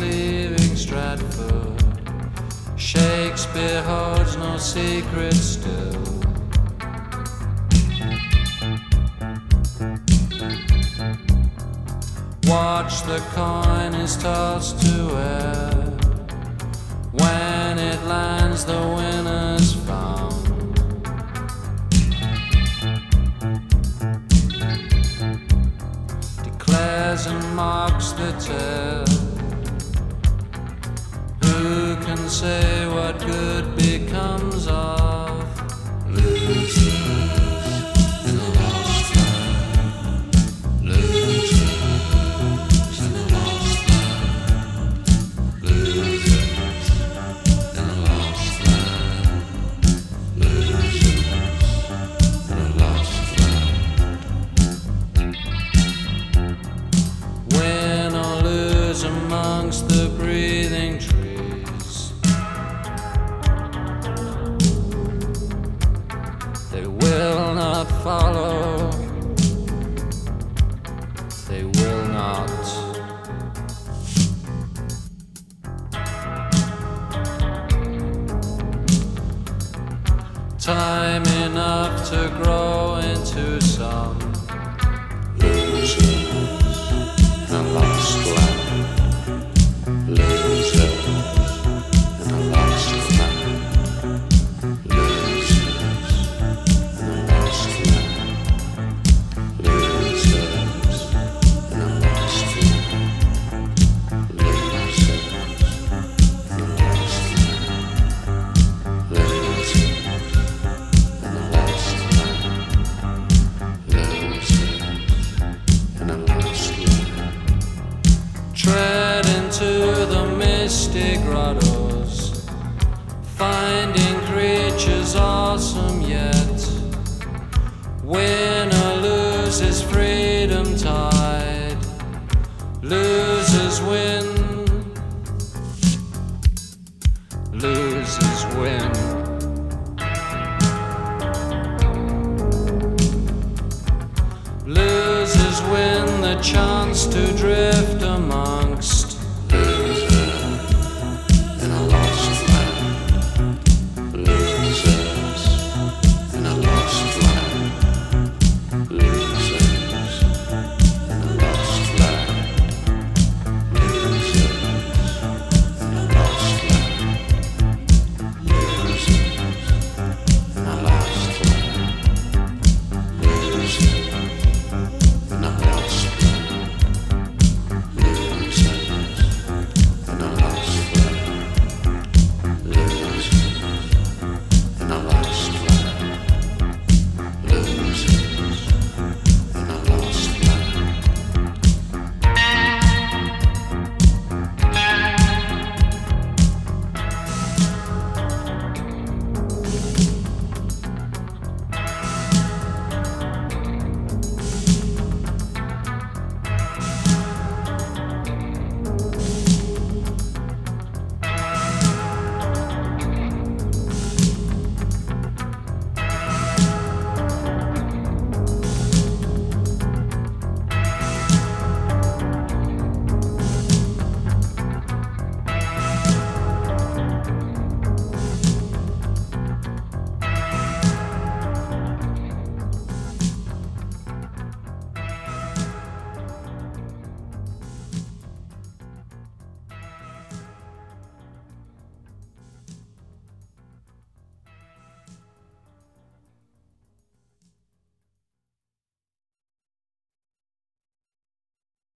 Leaving Stratford. Shakespeare holds no secret still. Watch the coin is tossed to air. When it lands, the winner's found. Declares and marks the tale. Say what good becomes of losers in lost land? Losers in lost land. Losers in lost land. Lose amongst the breathing trees. Not follow. They will not. Time enough to grow into some misty grottos, finding creatures awesome yet. Winner loses freedom tide, losers win, losers win. the chance to drift amongst